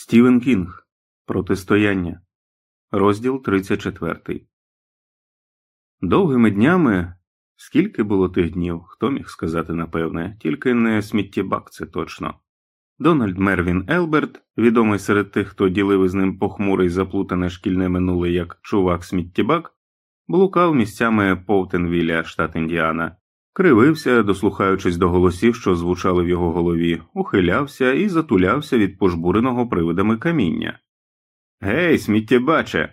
Стівен Кінг Протистояння, розділ 34. Довгими днями скільки було тих днів, хто міг сказати напевне, тільки не сміттєбак це точно. Дональд Мервін Елберт, відомий серед тих, хто ділив із ним похмуре й заплутане шкільне минуле як чувак сміттєбак, блукав місцями Повтенвілля, штат Індіана, кривився, дослухаючись до голосів, що звучали в його голові, ухилявся і затулявся від пожбуреного привидами каміння. Гей, сміттєбаче!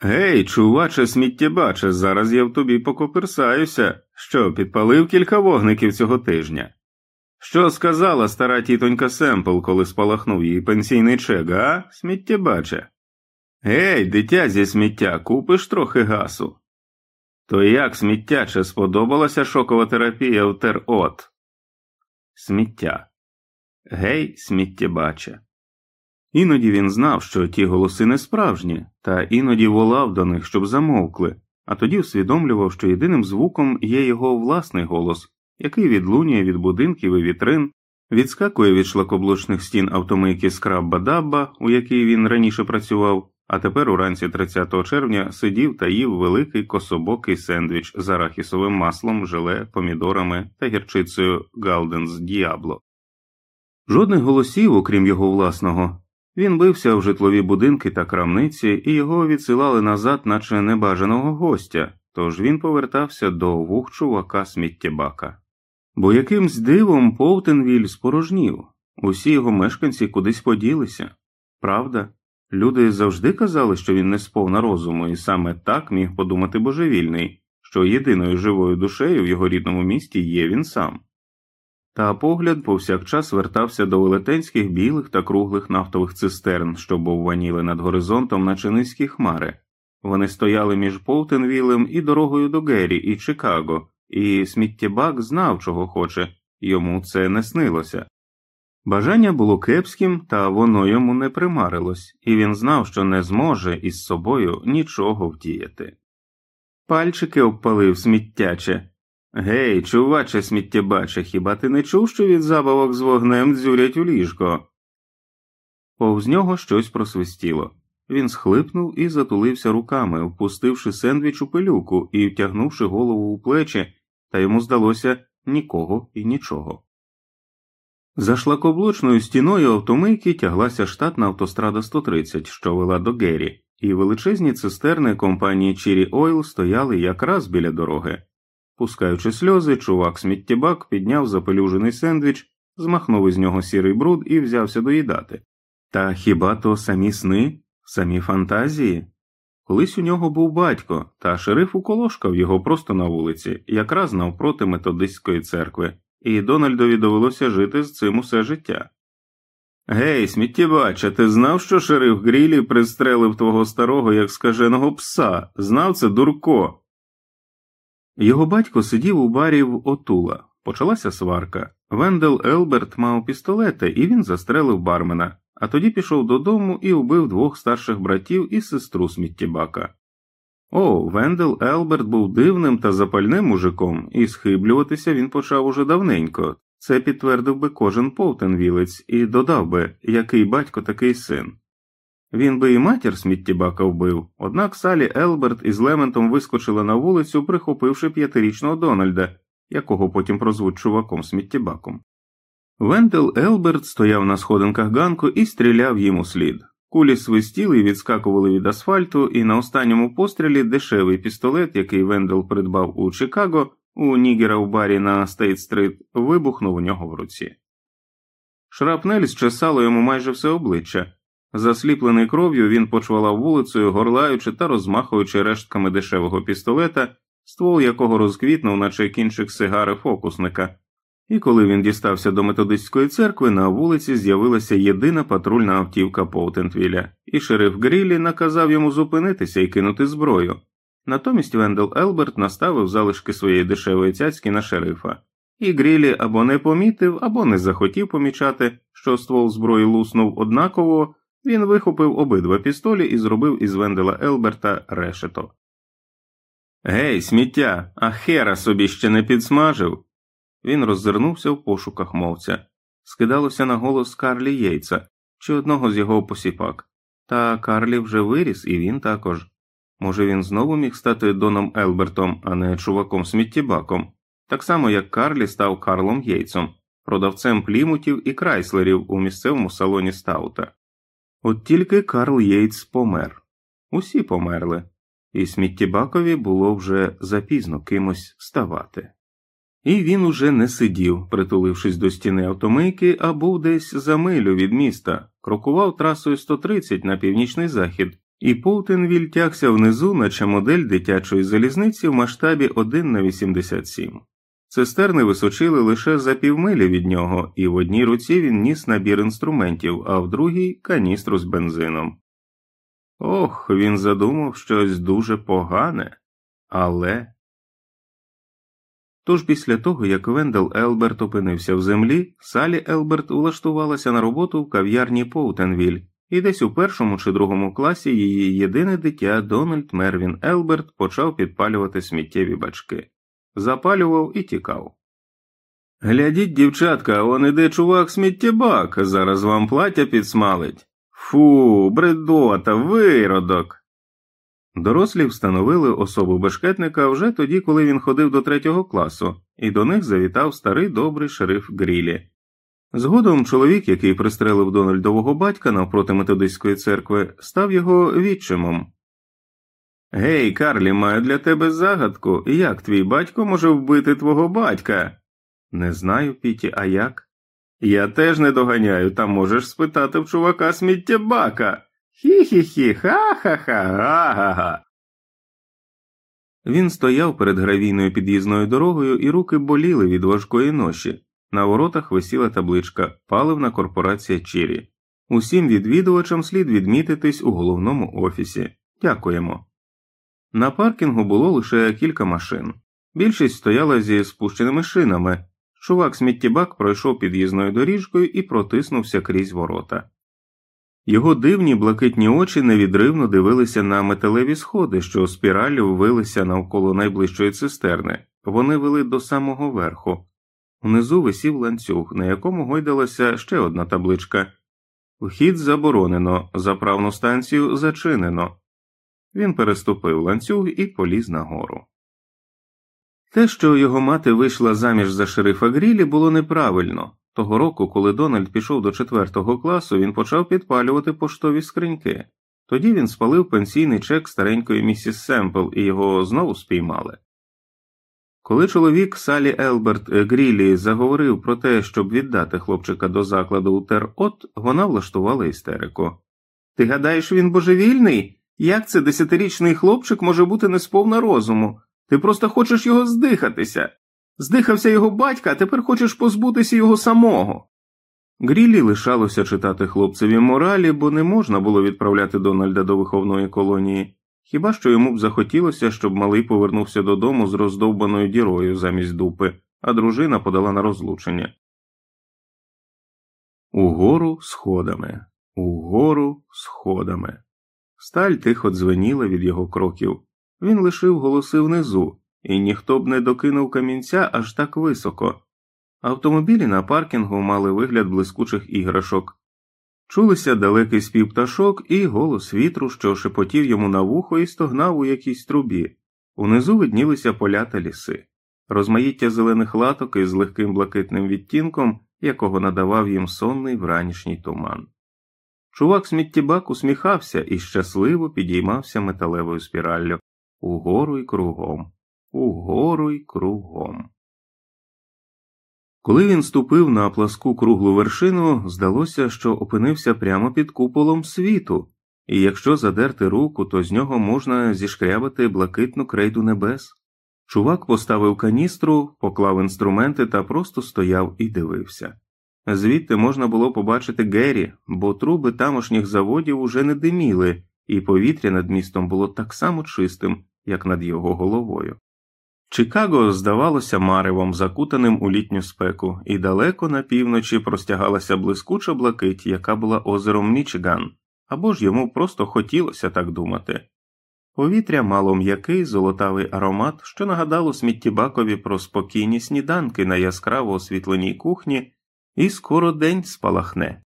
Гей, чуваче, сміттєбаче, зараз я в тобі покоперсаюся, що підпалив кілька вогників цього тижня. Що сказала стара тітонька Семпл, коли спалахнув її пенсійний чек, а, сміттєбаче? Гей, дитя зі сміття, купиш трохи гасу. То як сміттяче сподобалася шокова терапія в терот? Сміття. Гей, сміттєбаче. Іноді він знав, що ті голоси не справжні, та іноді волав до них, щоб замовкли, а тоді усвідомлював, що єдиним звуком є його власний голос, який відлунює від будинків і вітрин, відскакує від шлакоблочних стін автомийки скрабба дабба, у якій він раніше працював, а тепер уранці 30 червня сидів та їв великий кособокий сендвіч з арахісовим маслом, желе, помідорами та гірчицею Галденс Діабло. Жодних голосів, окрім його власного, він бився в житлові будинки та крамниці, і його відсилали назад, наче небажаного гостя, тож він повертався до вух чувака сміттєбака. Бо якимсь дивом Повтенвіль спорожнів, усі його мешканці кудись поділися. Правда, люди завжди казали, що він не сповна розуму, і саме так міг подумати божевільний, що єдиною живою душею в його рідному місті є він сам. Та погляд повсякчас вертався до велетенських білих та круглих нафтових цистерн, що бовваніли над горизонтом, наче низькі хмари. Вони стояли між Полтенвілем і дорогою до Геррі і Чикаго, і сміттєбак знав, чого хоче, йому це не снилося. Бажання було кепським, та воно йому не примарилось, і він знав, що не зможе із собою нічого вдіяти. Пальчики обпалив сміттяче. Гей, чуваче, сміттєбаче, хіба ти не чув, що від забавок з вогнем дзюрять у ліжко? Повз нього щось просвистіло. Він схлипнув і затулився руками, впустивши сендвіч у пилюку і втягнувши голову у плечі, та йому здалося нікого і нічого. За шлакоблочною стіною автомийки тяглася штатна автострада 130, що вела до Геррі, і величезні цистерни компанії Чірі Ойл стояли якраз біля дороги. Пускаючи сльози, чувак сміттєбак підняв запелюжений сендвіч, змахнув із нього сірий бруд і взявся доїдати. Та хіба то самі сни, самі фантазії? Колись у нього був батько, та шериф уколошкав його просто на вулиці, якраз навпроти методистської церкви, і Дональдові довелося жити з цим усе життя. Гей, сміттєбача, ти знав, що шериф Грілі пристрелив твого старого як скаженого пса, знав це дурко. Його батько сидів у барі в Отула. Почалася сварка. Вендел Елберт мав пістолети, і він застрелив бармена, а тоді пішов додому і вбив двох старших братів і сестру сміттєбака. О, Вендел Елберт був дивним та запальним мужиком, і схиблюватися він почав уже давненько. Це підтвердив би кожен повтенвілець і додав би, який батько такий син. Він би і матір сміттєбака вбив, однак Салі Елберт із Лементом вискочила на вулицю, прихопивши п'ятирічного Дональда, якого потім прозвуть чуваком сміттєбаком. Вендел Елберт стояв на сходинках ганку і стріляв їм у слід. Кулі свистіли і відскакували від асфальту, і на останньому пострілі дешевий пістолет, який Вендел придбав у Чикаго, у Нігера у барі на Стейт Стрит, вибухнув у нього в руці. Шрапнель зчесало йому майже все обличчя. Засліплений кров'ю, він почвалав вулицею, горлаючи та розмахуючи рештками дешевого пістолета, ствол якого розквітнув, наче кінчик сигари фокусника. І коли він дістався до методистської церкви, на вулиці з'явилася єдина патрульна автівка Поутентвіля, і шериф Грілі наказав йому зупинитися і кинути зброю. Натомість Вендел Елберт наставив залишки своєї дешевої цяцьки на шерифа, і Грілі або не помітив, або не захотів помічати, що ствол зброї луснув однаково. Він вихопив обидва пістолі і зробив із Вендела Елберта решето. Гей, сміття, а хера собі ще не підсмажив. Він роззирнувся в пошуках мовця. Скидалося на голос Карлі Єйца. чи одного з його посіпак. Та Карлі вже виріс, і він також. Може, він знову міг стати Доном Елбертом, а не чуваком сміттєбаком, так само як Карлі став Карлом Єйцом, продавцем плімутів і крайслерів у місцевому салоні Стаута. От тільки Карл Єйц помер. Усі померли, і сміттєбакові було вже запізно кимось ставати. І він уже не сидів, притулившись до стіни автомийки, а був десь за милю від міста, крокував трасою 130 на північний захід, і Поутенвіль тягся внизу, наче модель дитячої залізниці в масштабі 1 на 87. Цистерни височили лише за півмилі від нього, і в одній руці він ніс набір інструментів, а в другій каністру з бензином. Ох, він задумав щось дуже погане, але. Тож після того, як Вендел Елберт опинився в землі, Салі Елберт улаштувалася на роботу в кав'ярні Поутенвіль, і десь у першому чи другому класі її єдине дитя Дональд Мервін Елберт почав підпалювати сміттєві бачки, запалював і тікав. Глядіть, дівчатка, он іде чувак сміттєбак, зараз вам плаття підсмалить. Фу, бредота, виродок. Дорослі встановили особу бешкетника вже тоді, коли він ходив до третього класу, і до них завітав старий добрий шериф Грілі. Згодом чоловік, який пристрелив Дональдового батька навпроти методистської церкви, став його відчимом. Гей, Карлі, маю для тебе загадку. Як твій батько може вбити твого батька? Не знаю, Піті, а як? Я теж не доганяю, та можеш спитати в чувака сміттєбака. Хі-хі-хі, ха-ха-ха, га-га-га. Він стояв перед гравійною під'їзною дорогою, і руки боліли від важкої ноші. На воротах висіла табличка Паливна корпорація Чірі. Усім відвідувачам слід відмітитись у головному офісі. Дякуємо. На паркінгу було лише кілька машин. Більшість стояла зі спущеними шинами. Чувак сміттєбак пройшов під'їзною доріжкою і протиснувся крізь ворота. Його дивні блакитні очі невідривно дивилися на металеві сходи, що спіраллю вилися навколо найближчої цистерни, вони вели до самого верху. Внизу висів ланцюг, на якому гойдалася ще одна табличка Вхід заборонено, заправну станцію зачинено. Він переступив ланцюг і поліз нагору. Те, що його мати вийшла заміж за шерифа Грілі, було неправильно. Того року, коли Дональд пішов до четвертого класу, він почав підпалювати поштові скриньки. Тоді він спалив пенсійний чек старенької місіс Семпл і його знову спіймали. Коли чоловік Салі Елберт Грілі заговорив про те, щоб віддати хлопчика до закладу у Тер-От, вона влаштувала істерику. Ти гадаєш, він божевільний? Як це десятирічний хлопчик може бути несповна розуму? Ти просто хочеш його здихатися. Здихався його батька, а тепер хочеш позбутися його самого. Грілі лишалося читати хлопцеві моралі, бо не можна було відправляти Дональда до виховної колонії, хіба що йому б захотілося, щоб малий повернувся додому з роздовбаною дірою замість дупи, а дружина подала на розлучення. Угору сходами, угору сходами. Сталь тихо дзвеніла від його кроків. Він лишив голоси внизу, і ніхто б не докинув камінця аж так високо. Автомобілі на паркінгу мали вигляд блискучих іграшок. Чулися далекий спів пташок і голос вітру, що шепотів йому на вухо і стогнав у якійсь трубі. Унизу виднілися поля та ліси, розмаїття зелених латок із легким блакитним відтінком, якого надавав їм сонний вранішній туман. Чувак сміттєбак усміхався і щасливо підіймався металевою спіраллю угору й кругом, угору й кругом. Коли він ступив на пласку круглу вершину, здалося, що опинився прямо під куполом світу, і якщо задерти руку, то з нього можна зішкрябати блакитну крейду небес. Чувак поставив каністру, поклав інструменти та просто стояв і дивився. Звідти можна було побачити Геррі, бо труби тамошніх заводів уже не диміли, і повітря над містом було так само чистим, як над його головою. Чикаго здавалося маревом, закутаним у літню спеку, і далеко на півночі простягалася блискуча блакить, яка була озером Мічиган, або ж йому просто хотілося так думати. Повітря мало м'який золотавий аромат, що нагадало сміттєбакові про спокійні сніданки на яскраво освітленій кухні, і скоро день спалахне.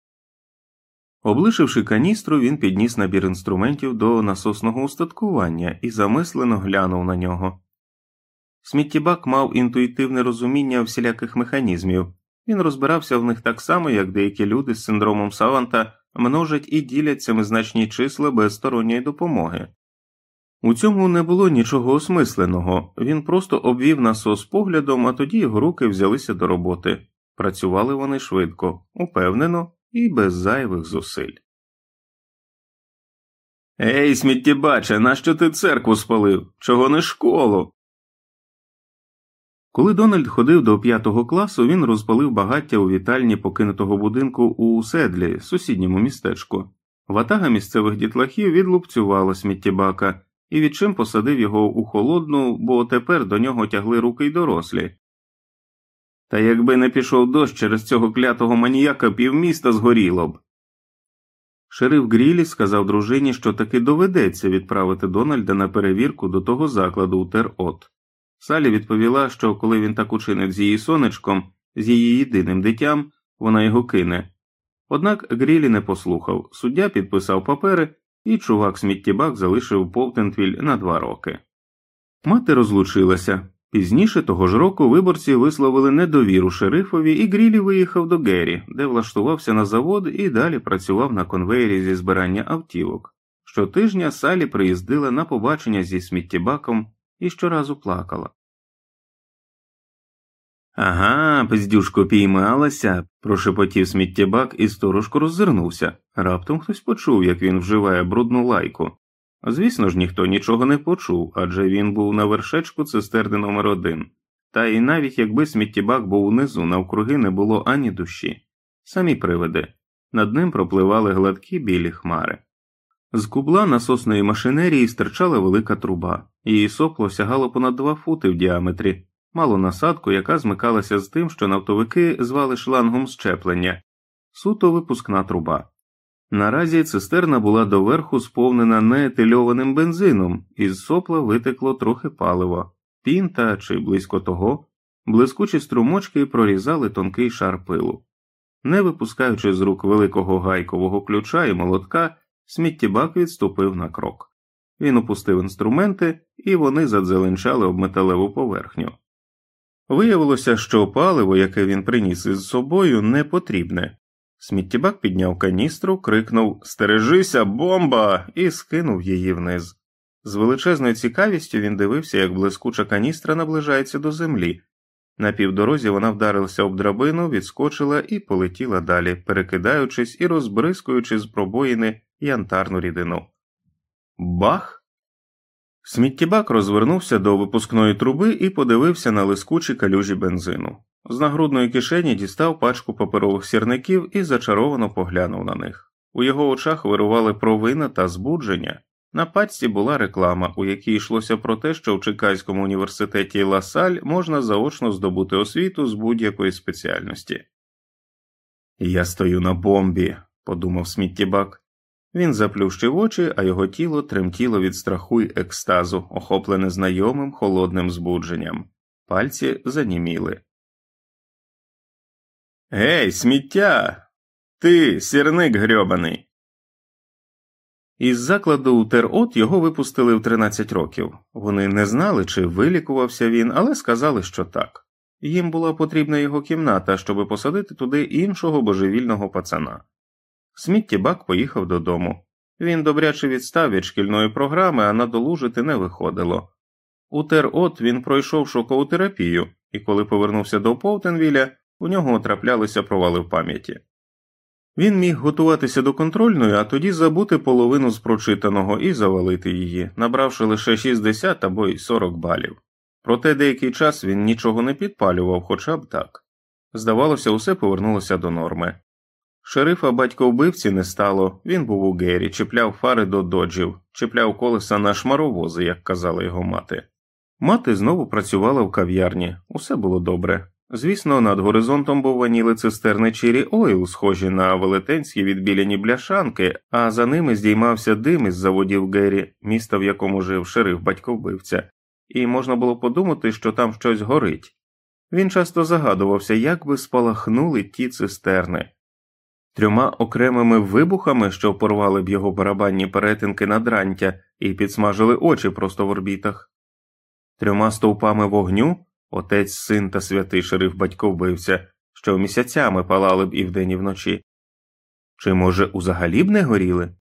Облишивши каністру, він підніс набір інструментів до насосного устаткування і замислено глянув на нього. Сміттєбак мав інтуїтивне розуміння всіляких механізмів, він розбирався в них так само, як деякі люди з синдромом Саванта множать і ділять семизначні числа без сторонньої допомоги. У цьому не було нічого осмисленого, він просто обвів насос поглядом, а тоді його руки взялися до роботи. Працювали вони швидко, упевнено і без зайвих зусиль. Ей, сміттєбаче, нащо ти церкву спалив? Чого не школу? Коли Дональд ходив до п'ятого класу, він розпалив багаття у вітальні покинутого будинку у Седлі, сусідньому містечку. Ватага місцевих дітлахів відлупцювала сміттєбака і відчим посадив його у холодну, бо тепер до нього тягли руки й дорослі. Та якби не пішов дощ через цього клятого маніяка півміста згоріло б. Шериф Грілі сказав дружині, що таки доведеться відправити Дональда на перевірку до того закладу у Тер-От. Салі відповіла, що коли він так учинить з її сонечком, з її єдиним дитям, вона його кине. Однак Грілі не послухав, суддя підписав папери, і чувак сміттєбак залишив Полтентвіль на два роки. Мати розлучилася. Пізніше того ж року виборці висловили недовіру шерифові, і Грілі виїхав до Геррі, де влаштувався на завод і далі працював на конвеєрі зі збирання автівок. Щотижня Салі приїздила на побачення зі сміттєбаком і щоразу плакала. Ага, пиздюшко піймалася, прошепотів сміттєбак і сторожко роззирнувся. Раптом хтось почув, як він вживає брудну лайку. Звісно ж, ніхто нічого не почув, адже він був на вершечку цистерни номер один. Та і навіть якби сміттєбак був унизу, навкруги не було ані душі. Самі привиди. Над ним пропливали гладкі білі хмари. З кубла насосної машинерії стирчала велика труба, її сопло сягало понад два фути в діаметрі, мало насадку, яка змикалася з тим, що нафтовики звали шлангом щеплення, суто випускна труба. Наразі цистерна була доверху сповнена неетильованим бензином, із сопла витекло трохи палива, пінта чи близько того, блискучі струмочки прорізали тонкий шар пилу. Не випускаючи з рук великого гайкового ключа і молотка, сміттєбак відступив на крок. Він опустив інструменти, і вони задзеленчали об металеву поверхню. Виявилося, що паливо, яке він приніс із собою, не потрібне. Сміттєбак підняв каністру, крикнув Стережися, бомба! і скинув її вниз. З величезною цікавістю він дивився, як блискуча каністра наближається до землі. На півдорозі вона вдарилася об драбину, відскочила і полетіла далі, перекидаючись і розбризкуючи з пробоїни янтарну рідину. Бах! Сміттєбак розвернувся до випускної труби і подивився на лискучі калюжі бензину. З нагрудної кишені дістав пачку паперових сірників і зачаровано поглянув на них. У його очах вирували провина та збудження. На пачці була реклама, у якій йшлося про те, що в Чикаському університеті Ласаль можна заочно здобути освіту з будь-якої спеціальності. Я стою на бомбі, подумав сміттєбак. Він заплющив очі, а його тіло тремтіло від страху й екстазу, охоплене знайомим холодним збудженням. Пальці заніміли. Гей, сміття! Ти, сірник грьобаний. Із закладу у Тер-От його випустили в 13 років. Вони не знали, чи вилікувався він, але сказали, що так. Їм була потрібна його кімната, щоб посадити туди іншого божевільного пацана. Сміттєбак поїхав додому. Він добряче відстав від шкільної програми, а надолужити не виходило. У Тер-От він пройшов шокову терапію, і коли повернувся до Повтенвіля, у нього траплялися провали в пам'яті. Він міг готуватися до контрольної, а тоді забути половину з прочитаного і завалити її, набравши лише 60 або й 40 балів. Проте деякий час він нічого не підпалював, хоча б так. Здавалося, усе повернулося до норми. Шерифа батько вбивці не стало, він був у Гері, чіпляв фари до доджів, чіпляв колеса на шмаровози, як казала його мати. Мати знову працювала в кав'ярні, усе було добре. Звісно, над горизонтом бованіли цистерни Чірі Ойл, схожі на велетенські відбіляні бляшанки, а за ними здіймався дим із заводів Гері, міста, в якому жив шериф батьковбивця, і можна було подумати, що там щось горить. Він часто загадувався, як би спалахнули ті цистерни. Трьома окремими вибухами, що порвали б його барабанні перетинки на дрантя і підсмажили очі просто в орбітах, трьома стовпами вогню отець, син та святий шериф батько вбився, що місяцями палали б і вдень і вночі. Чи, може, узагалі б не горіли?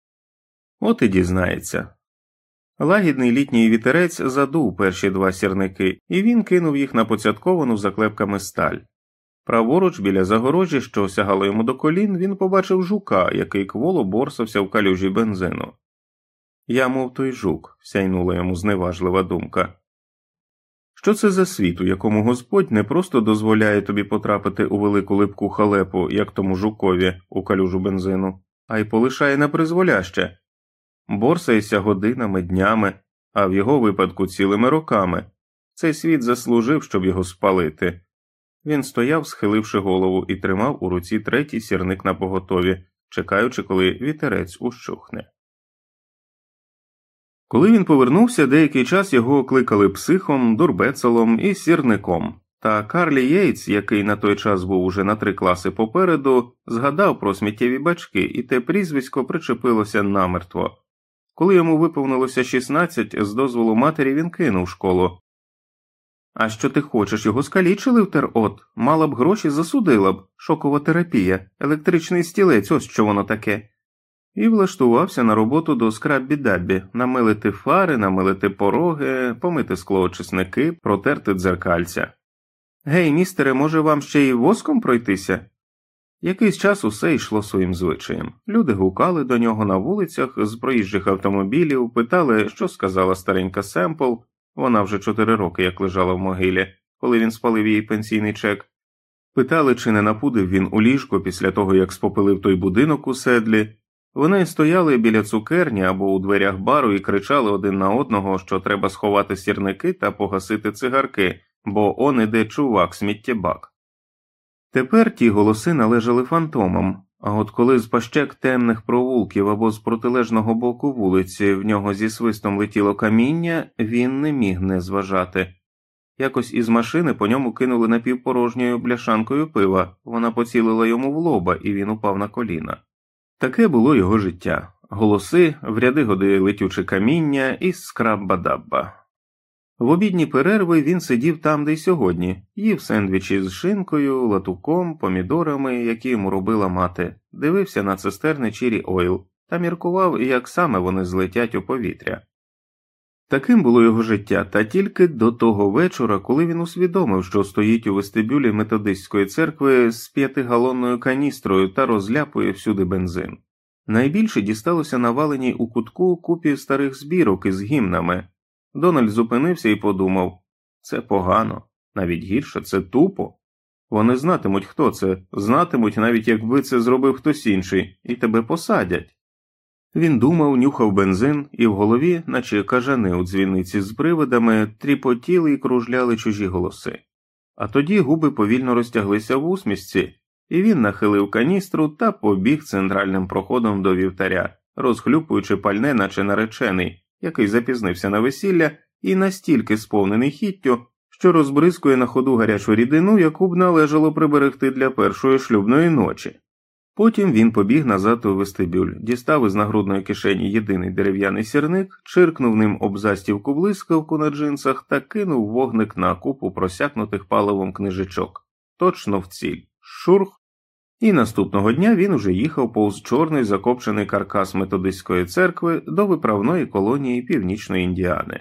От і дізнається. Лагідний літній вітерець задув перші два сірники, і він кинув їх на поцятковану заклепками сталь. Праворуч, біля загорожі, що осягало йому до колін, він побачив жука, який кволо борсався в калюжі бензину. Я, мов той жук, сяйнула йому зневажлива думка. Що це за світ, у якому Господь не просто дозволяє тобі потрапити у велику липку халепу, як тому жукові, у калюжу бензину, а й полишає на призволяще, борсаєшся годинами, днями, а в його випадку цілими роками. Цей світ заслужив, щоб його спалити. Він стояв, схиливши голову, і тримав у руці третій сірник на поготові, чекаючи, коли вітерець ущухне. Коли він повернувся, деякий час його кликали психом, дурбецелом і сірником, та Карлі Єйц, який на той час був уже на три класи попереду, згадав про сміттєві бачки, і те прізвисько причепилося намертво. Коли йому виповнилося 16, з дозволу матері він кинув школу. А що ти хочеш, його скалічили в терот, мала б гроші, засудила б, шокова терапія, електричний стілець, ось що воно таке. І влаштувався на роботу до скраббі даббі намилити фари, намилити пороги, помити склоочисники, протерти дзеркальця. Гей, містере, може, вам ще й воском пройтися? Якийсь час усе йшло своїм звичаєм. Люди гукали до нього на вулицях з проїжджих автомобілів, питали, що сказала старенька Семпл, вона вже чотири роки як лежала в могилі, коли він спалив її пенсійний чек. Питали, чи не напудив він у ліжко після того, як спопилив той будинок у седлі. Вони стояли біля цукерні або у дверях бару і кричали один на одного, що треба сховати сірники та погасити цигарки, бо он іде чувак сміттєбак. Тепер ті голоси належали фантомам, а от коли з пащек темних провулків або з протилежного боку вулиці в нього зі свистом летіло каміння, він не міг не зважати. Якось із машини по ньому кинули напівпорожньою бляшанкою пива, вона поцілила йому в лоба, і він упав на коліна. Таке було його життя голоси, в ряди годи летюче каміння і скрабба-дабба. В обідні перерви він сидів там, де й сьогодні, їв сендвічі з шинкою, латуком, помідорами, які йому робила мати, дивився на цистерни Чірі Ойл та міркував, як саме вони злетять у повітря. Таким було його життя, та тільки до того вечора, коли він усвідомив, що стоїть у вестибюлі методистської церкви з п'ятигалонною каністрою та розляпує всюди бензин. Найбільше дісталося наваленій у кутку купі старих збірок із гімнами. Дональд зупинився і подумав це погано, навіть гірше, це тупо. Вони знатимуть, хто це, знатимуть, навіть якби це зробив хтось інший, і тебе посадять. Він думав, нюхав бензин, і в голові, наче кажани у дзвіниці з привидами, тріпотіли і кружляли чужі голоси. А тоді губи повільно розтяглися в усмішці, і він нахилив каністру та побіг центральним проходом до вівтаря, розхлюпуючи пальне, наче наречений, який запізнився на весілля і настільки сповнений хіттю, що розбризкує на ходу гарячу рідину, яку б належало приберегти для першої шлюбної ночі. Потім він побіг назад у вестибюль, дістав із нагрудної кишені єдиний дерев'яний сірник, чиркнув ним об застівку блискавку на джинсах та кинув вогник на купу просякнутих паливом книжечок. Точно в ціль. Шурх. І наступного дня він уже їхав повз чорний закопчений каркас методистської церкви до виправної колонії північної індіани.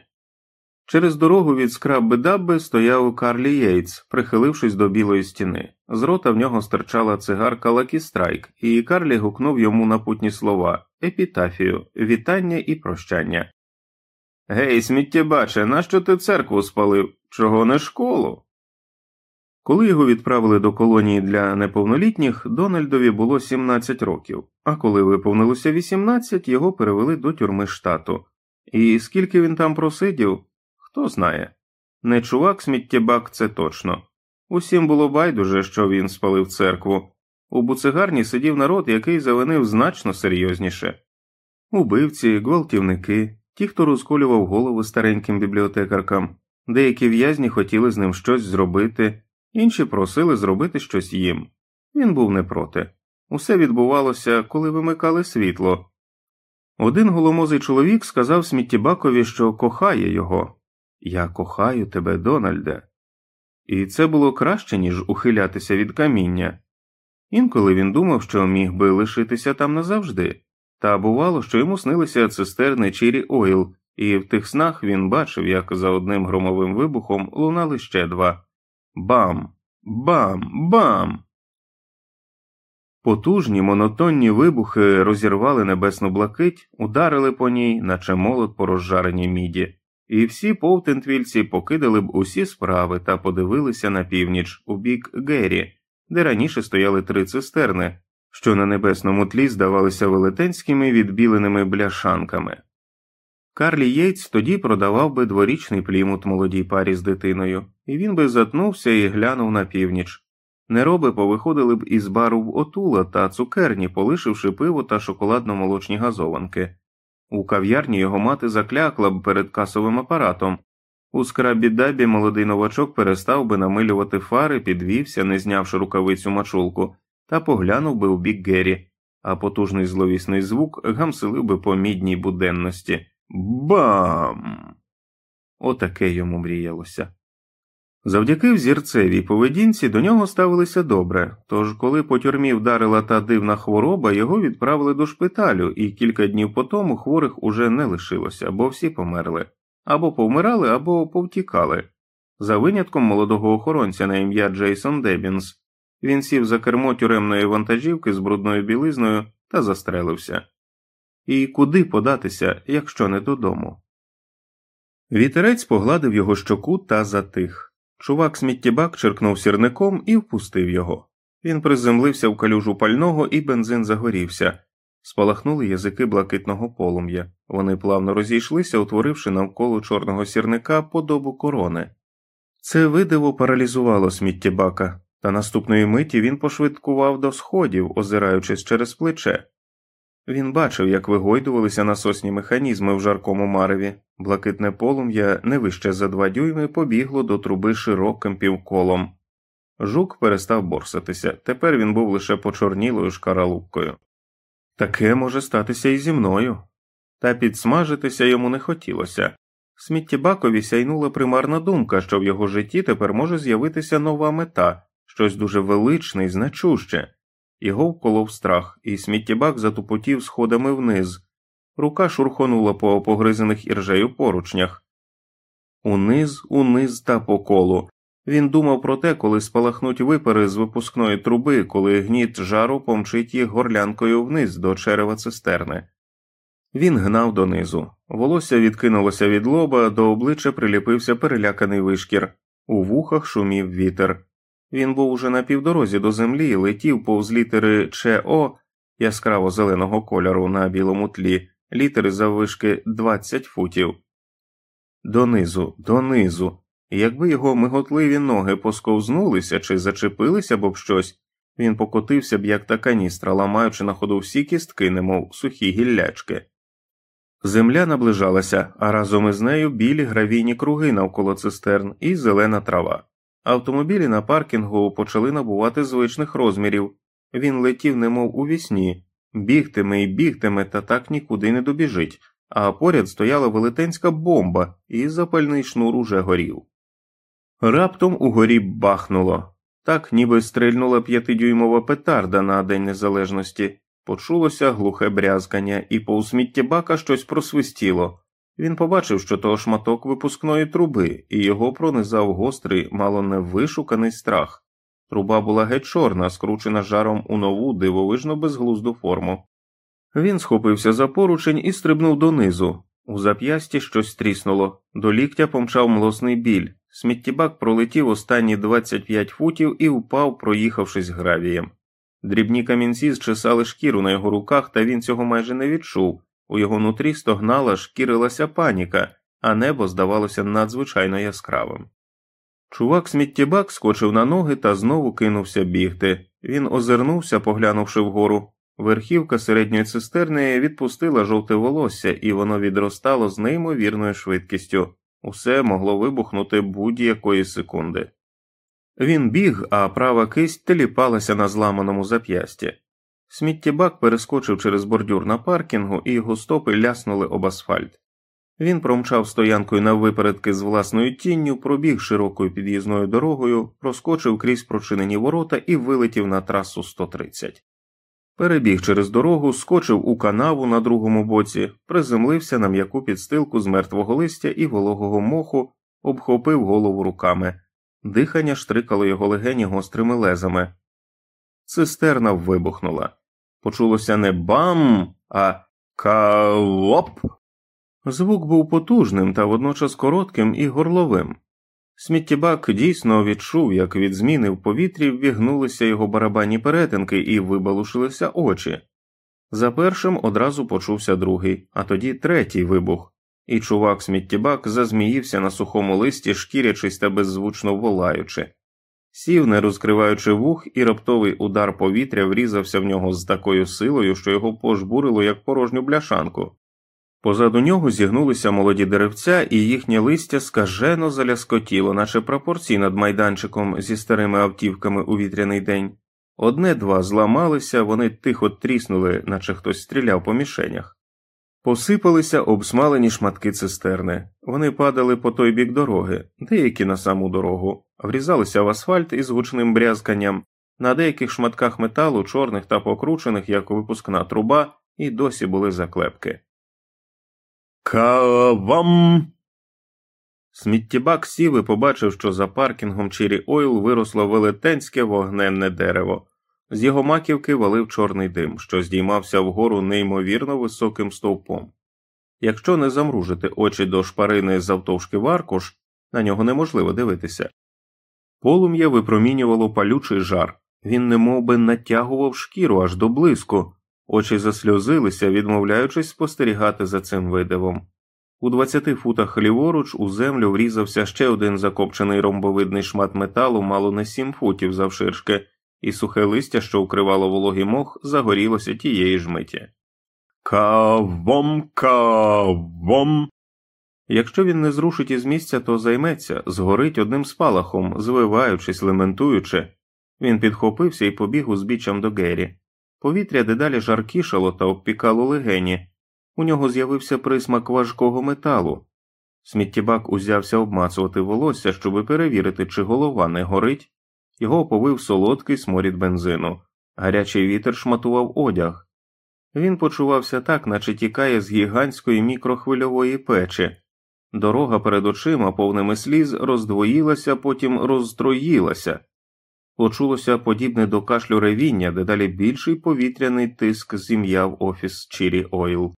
Через дорогу від скрабби дабби стояв Карлі Єйтс, прихилившись до білої стіни. З рота в нього стирчала цигарка Lucky Strike, і Карлі гукнув йому напутні слова епітафію, вітання і прощання. Гей, сміттєбаче, нащо ти церкву спалив? Чого не школу? Коли його відправили до колонії для неповнолітніх, Дональдові було 17 років, а коли виповнилося 18, його перевели до тюрми штату. І скільки він там просидів, хто знає. Не чувак сміттєбак, це точно. Усім було байдуже, що він спалив церкву. У буцегарні сидів народ, який завинив значно серйозніше убивці, гвалтівники, ті, хто розколював голову стареньким бібліотекаркам, деякі в'язні хотіли з ним щось зробити, інші просили зробити щось їм. Він був не проти. Усе відбувалося, коли вимикали світло. Один голомозий чоловік сказав сміттєбакові, що кохає його. Я кохаю тебе, Дональде. І це було краще, ніж ухилятися від каміння. Інколи він думав, що міг би лишитися там назавжди, та бувало, що йому снилися цистерни Чірі Ойл, і в тих снах він бачив, як за одним громовим вибухом лунали ще два бам, бам, бам. Потужні монотонні вибухи розірвали небесну блакить, ударили по ній, наче молот по розжареній міді, і всі повтентвільці покидали б усі справи та подивилися на північ у бік Геррі, де раніше стояли три цистерни, що на небесному тлі здавалися велетенськими відбіленими бляшанками. Карлі Єйц тоді продавав би дворічний плімут молодій парі з дитиною, і він би затнувся і глянув на північ. Нероби повиходили б із бару в отула та цукерні, полишивши пиво та шоколадно-молочні газованки. У кав'ярні його мати заклякла б перед касовим апаратом. У скрабі дабі молодий новачок перестав би намилювати фари, підвівся, не знявши рукавицю мачулку, та поглянув би у бік Геррі, а потужний зловісний звук гамселив би по мідній буденності. Бам! Отаке йому мріялося. Завдяки взірцевій поведінці до нього ставилися добре, тож, коли по тюрмі вдарила та дивна хвороба, його відправили до шпиталю, і кілька днів по тому хворих уже не лишилося, бо всі померли або повмирали, або повтікали. За винятком молодого охоронця на ім'я Джейсон Дебінс. Він сів за кермо тюремної вантажівки з брудною білизною та застрелився. І куди податися, якщо не додому? Вітерець погладив його щоку та затих. Чувак сміттєбак черкнув сірником і впустив його. Він приземлився в калюжу пального, і бензин загорівся. Спалахнули язики блакитного полум'я. Вони плавно розійшлися, утворивши навколо чорного сірника подобу корони. Це видиво паралізувало сміттєбака, та наступної миті він пошвидкував до сходів, озираючись через плече. Він бачив, як вигойдувалися насосні механізми в жаркому мареві, блакитне полум'я не вище за два дюйми побігло до труби широким півколом. Жук перестав борсатися, тепер він був лише почорнілою шкаралупкою. Таке може статися і зі мною. Та підсмажитися йому не хотілося. Сміттєбакові сяйнула примарна думка, що в його житті тепер може з'явитися нова мета, щось дуже величне і значуще. Його вколов страх, і сміттєбак затупотів сходами вниз. Рука шурхонула по погризених іржею поручнях. Униз, униз та по колу. Він думав про те, коли спалахнуть випари з випускної труби, коли гніт жару помчить їх горлянкою вниз до черева цистерни. Він гнав донизу. Волосся відкинулося від лоба, до обличчя приліпився переляканий вишкір, у вухах шумів вітер. Він був уже на півдорозі до землі, летів повз літери ЧО яскраво зеленого кольору на білому тлі, літери заввишки 20 футів. Донизу, донизу. Якби його миготливі ноги посковзнулися чи зачепилися б об щось, він покотився б, як та каністра, ламаючи на ходу всі кістки, немов сухі гіллячки. Земля наближалася, а разом із нею білі гравійні круги навколо цистерн і зелена трава. Автомобілі на паркінгу почали набувати звичних розмірів. Він летів, немов у вісні, бігтиме і бігтиме, та так нікуди не добіжить, а поряд стояла велетенська бомба, і запальний шнур уже горів. Раптом угорі бахнуло так, ніби стрельнула п'ятидюймова петарда на День Незалежності, почулося глухе брязкання, і по бака щось просвистіло. Він побачив, що то шматок випускної труби, і його пронизав гострий, мало не вишуканий страх. Труба була геть чорна, скручена жаром у нову дивовижно безглузду форму. Він схопився за поручень і стрибнув донизу. У зап'ясті щось тріснуло, до ліктя помчав млосний біль. Сміттєбак пролетів останні 25 футів і впав, проїхавшись гравієм. Дрібні камінці зчесали шкіру на його руках, та він цього майже не відчув. У його нутрі стогнала, шкірилася паніка, а небо здавалося надзвичайно яскравим. Чувак сміттєбак скочив на ноги та знову кинувся бігти. Він озирнувся, поглянувши вгору. Верхівка середньої цистерни відпустила жовте волосся, і воно відростало з неймовірною швидкістю. Усе могло вибухнути будь-якої секунди. Він біг, а права кисть теліпалася на зламаному зап'ясті. Сміттєбак перескочив через бордюр на паркінгу, і його стопи ляснули об асфальт. Він промчав стоянкою на випередки з власною тінню, пробіг широкою під'їзною дорогою, проскочив крізь прочинені ворота і вилетів на трасу 130. Перебіг через дорогу, скочив у канаву на другому боці, приземлився на м'яку підстилку з мертвого листя і вологого моху, обхопив голову руками. Дихання штрикало його легені гострими лезами. Цистерна вибухнула. Почулося не бам, а калоп. Звук був потужним та водночас коротким і горловим. Сміттєбак дійсно відчув, як від зміни в повітрі ввігнулися його барабанні перетинки і вибалушилися очі. За першим одразу почувся другий, а тоді третій вибух, і чувак сміттєбак зазміївся на сухому листі, шкірячись та беззвучно волаючи. Сів, не розкриваючи вух, і раптовий удар повітря врізався в нього з такою силою, що його пожбурило як порожню бляшанку. Позаду нього зігнулися молоді деревця, і їхнє листя скажено заляскотіло, наче пропорцій над майданчиком зі старими автівками у вітряний день. Одне два зламалися, вони тихо тріснули, наче хтось стріляв по мішенях. Посипалися обсмалені шматки цистерни. Вони падали по той бік дороги, деякі на саму дорогу, врізалися в асфальт із гучним брязканням, на деяких шматках металу, чорних та покручених, як випускна труба, і досі були заклепки. Кавам. Сміттєбак сів і побачив, що за паркінгом Чірі Ойл виросло велетенське вогненне дерево. З його маківки валив чорний дим, що здіймався вгору неймовірно високим стовпом. Якщо не замружити очі до шпарини завтовшки варкуш, на нього неможливо дивитися. Полум'я випромінювало палючий жар, він немов би натягував шкіру аж до блиску, Очі засльозилися, відмовляючись спостерігати за цим видивом. У двадцяти футах ліворуч у землю врізався ще один закопчений ромбовидний шмат металу мало не сім футів завширшки, і сухе листя, що укривало вологий мох, загорілося тієї ж миті. Кавом, кавом. Якщо він не зрушить із місця, то займеться, згорить одним спалахом, звиваючись, лементуючи. Він підхопився і побіг узбіччям до Гері. Повітря дедалі жаркішало та обпікало легені, у нього з'явився присмак важкого металу. Сміттєбак узявся обмацувати волосся, щоби перевірити, чи голова не горить, його оповив солодкий сморід бензину, гарячий вітер шматував одяг. Він почувався так, наче тікає з гігантської мікрохвильової печі. Дорога перед очима, повними сліз, роздвоїлася, потім розстроїлася. Почулося подібне до кашлю ревіння, дедалі більший повітряний тиск зім'яв офіс Чірі Ойл.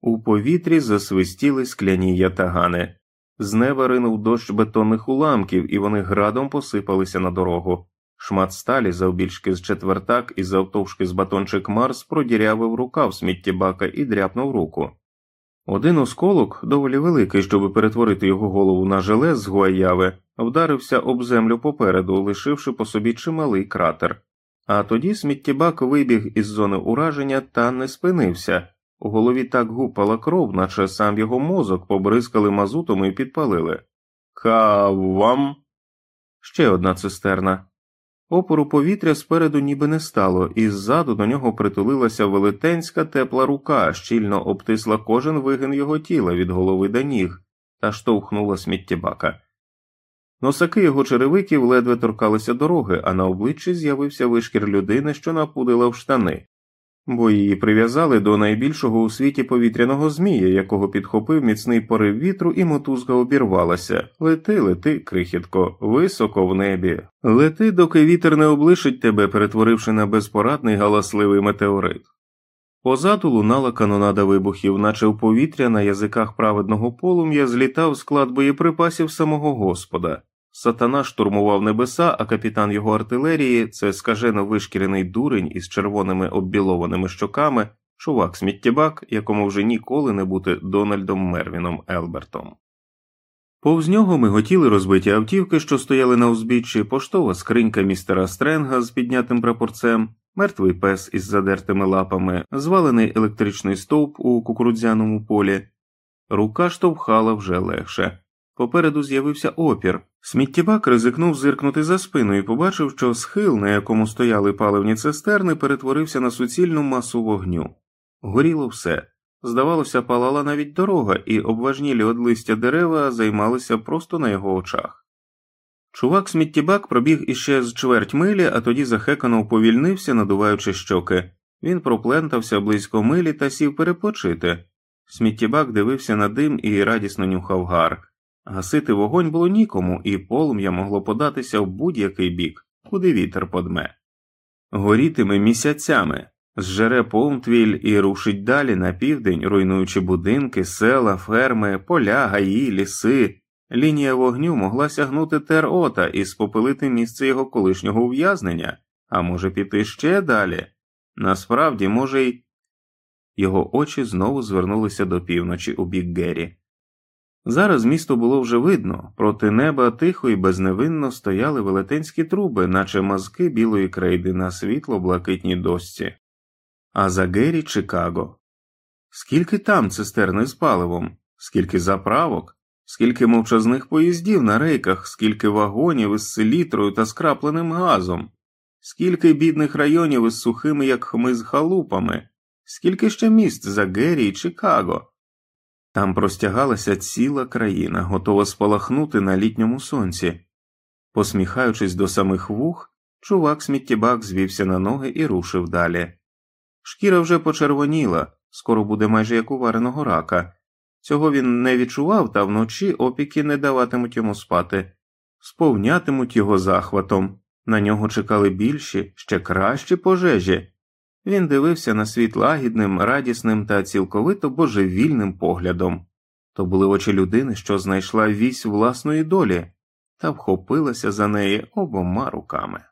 У повітрі засвистіли скляні ятагани, з неба ринув дощ бетонних уламків, і вони градом посипалися на дорогу. Шмат сталі, завбільшки з четвертак і завтовшки з батончик Марс продірявив рукав сміттєбака і дряпнув руку. Один осколок, доволі великий, щоб перетворити його голову на желез з гуаяви, вдарився об землю попереду, лишивши по собі чималий кратер. А тоді сміттєбак вибіг із зони ураження та не спинився. У голові так гупала кров, наче сам його мозок побризкали мазутом і підпалили. Кавам. Ще одна цистерна. Опору повітря спереду ніби не стало, і ззаду до нього притулилася велетенська тепла рука, щільно обтисла кожен вигин його тіла від голови до ніг та штовхнула сміттєбака. Носаки його черевиків ледве торкалися дороги, а на обличчі з'явився вишкір людини, що напудила в штани, бо її прив'язали до найбільшого у світі повітряного змія, якого підхопив міцний порив вітру, і мотузка обірвалася. Лети, лети, крихітко, високо в небі. Лети, доки вітер не облишить тебе, перетворивши на безпорадний галасливий метеорит. Позаду лунала канонада вибухів, наче в повітря на язиках праведного полум'я злітав склад боєприпасів самого Господа. Сатана штурмував небеса, а капітан його артилерії це скажено вишкірений дурень із червоними оббілованими щоками, чувак сміттєбак, якому вже ніколи не бути Дональдом Мервіном Елбертом. Повз нього миготіли розбиті автівки, що стояли на узбіччі, поштова скринька містера Стренга з піднятим прапорцем, мертвий пес із задертими лапами, звалений електричний стовп у кукурудзяному полі. Рука штовхала вже легше. Попереду з'явився опір, Сміттєбак ризикнув зиркнути за спину і побачив, що схил, на якому стояли паливні цистерни, перетворився на суцільну масу вогню. Горіло все. Здавалося, палала навіть дорога, і обважнілі од листя дерева займалися просто на його очах. Чувак сміттєбак пробіг іще з чверть милі, а тоді захекано уповільнився, надуваючи щоки. Він проплентався близько милі та сів перепочити. Сміттєбак дивився на дим і радісно нюхав гар. Гасити вогонь було нікому, і полум'я могло податися в будь-який бік, куди вітер подме. Горітиме місяцями, зжере Помтвіль і рушить далі на південь, руйнуючи будинки, села, ферми, поля, гаї, ліси. Лінія вогню могла сягнути терота і спопилити місце його колишнього ув'язнення, а може піти ще далі. Насправді, може, й. Його очі знову звернулися до півночі у бік Геррі. Зараз місто було вже видно, проти неба тихо і безневинно стояли велетенські труби, наче мазки білої крейди на світло блакитній досці. А за Геррі Чикаго. Скільки там цистерни з паливом, скільки заправок, скільки мовчазних поїздів на рейках, скільки вагонів із селітрою та скрапленим газом, скільки бідних районів із сухими, як хмиз халупами, скільки ще міст за Геррі і Чикаго. Там простягалася ціла країна, готова спалахнути на літньому сонці. Посміхаючись до самих вух, чувак сміттєбак звівся на ноги і рушив далі. Шкіра вже почервоніла, скоро буде майже як у вареного рака. Цього він не відчував, та вночі опіки не даватимуть йому спати, сповнятимуть його захватом, на нього чекали більші, ще кращі пожежі. Він дивився на світ лагідним, радісним та цілковито божевільним поглядом. То були очі людини, що знайшла вісь власної долі та вхопилася за неї обома руками.